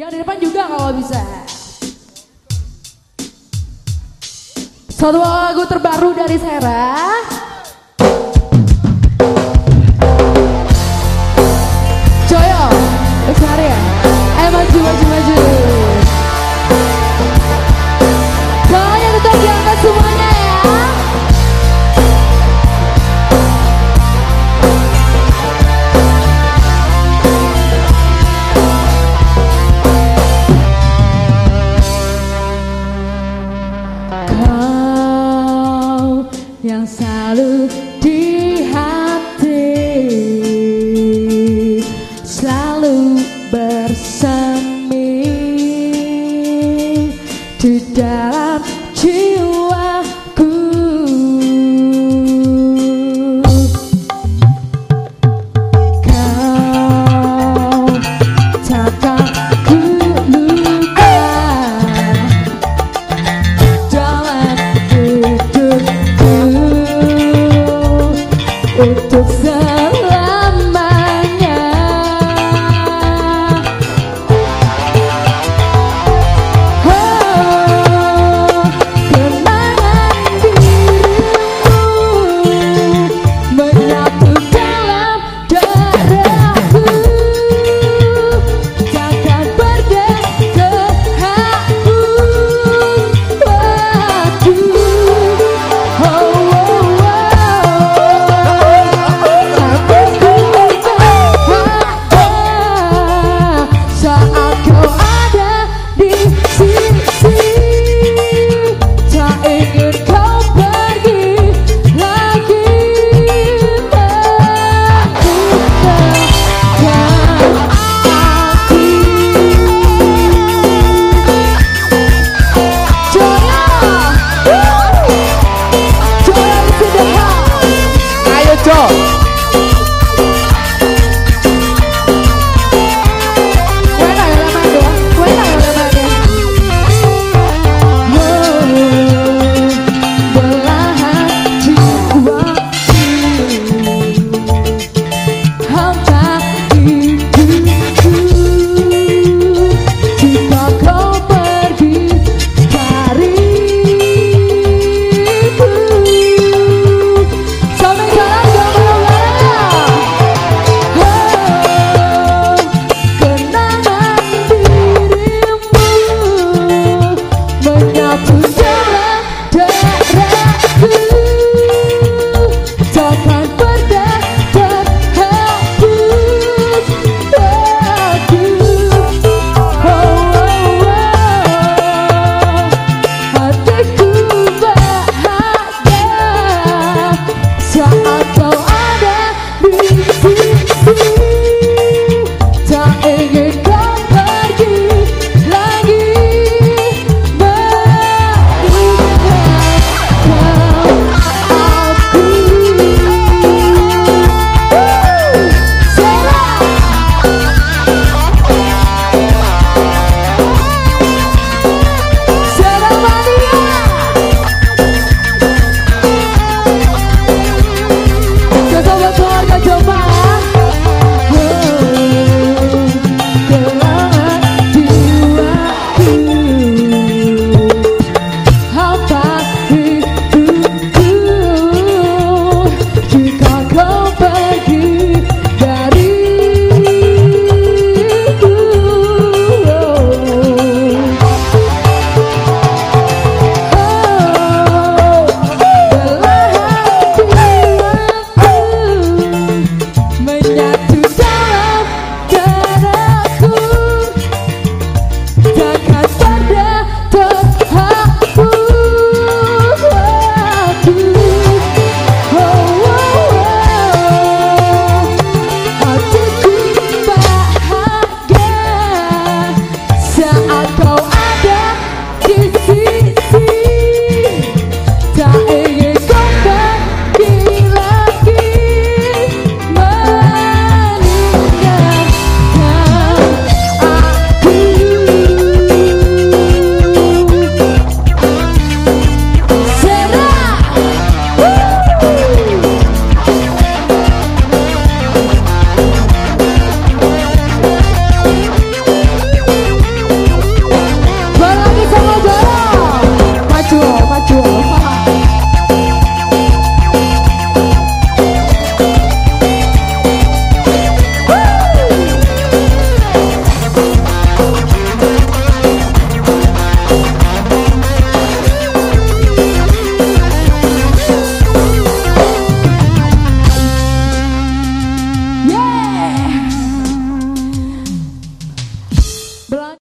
Yang di depan juga kalau bisa. Satu lagu terbaru dari Sarah.